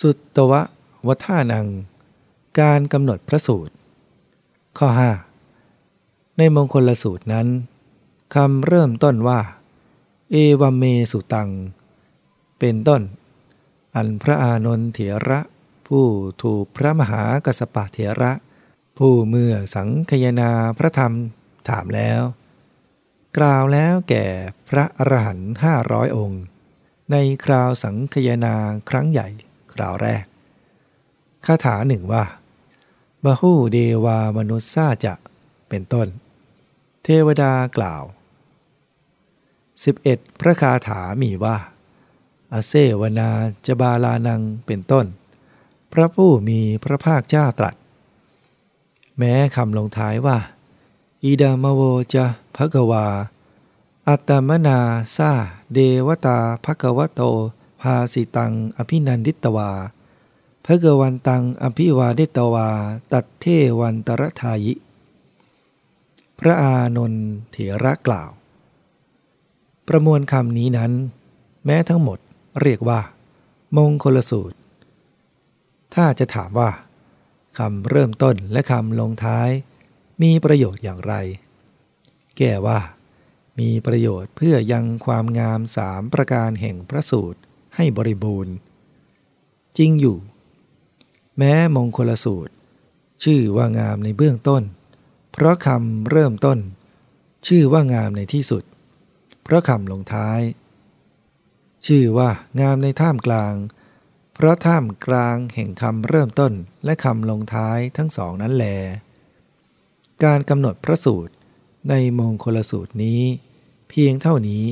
สุตตวะวัฏานัง การกำหนดพระสูตร ข้อ 5 ในมงคลสูตรนั้นคำเริ่มต้นว่า เอวเมสุตัง เป็นต้น อันพระอานนท์เถระ ผู้ถูกพระมหากัสปะเถระ ผู้เมื่อสังคยนาพระธรรมถามแล้ว กล่าวแล้วแก่พระอรหันต์ห้าร้อยองค์ ในคราวสังคยนาครั้งใหญ่ คราวแรกคาถาหนึ่งว่าบาหูเดวามนุษย์ซาจะเป็นต้น เทวดากล่าว 11 พระคาถามีว่าอาเซวนาจบาลานังเป็นต้น พระผู้มีพระภาคเจ้าตรัส แม้คำลงท้ายว่าอีดามโวจะภะกวา อัตมนาซาเดวตาภะกวโต ภาสิตังอภินันดิตวาภะกวันตังอภิวาเดตวา ตัดเทวันตรทายิ พระอานนท์เถระกล่าว ประมวลคำนี้นั้น แม้ทั้งหมดเรียกว่า มงคลสูตร ถ้าจะถามว่าคำเริ่มต้นและคำลงท้าย มีประโยชน์อย่างไร แก้ว่า มีประโยชน์เพื่อยังความงามสามประการแห่งพระสูตร ให้บริบูรณ์ จริงอยู่ แม้มงคลสูตร ชื่อว่างามในเบื้องต้น เพราะคำเริ่มต้น ชื่อว่างามในที่สุด เพราะคำลงท้าย ชื่อว่างามในท่ามกลาง เพราะท่ามกลางแห่งคำเริ่มต้นและคำลงท้ายทั้งสองนั้นแล การกำหนดพระสูตรในมงคลสูตรนี้ เพียงเท่านี้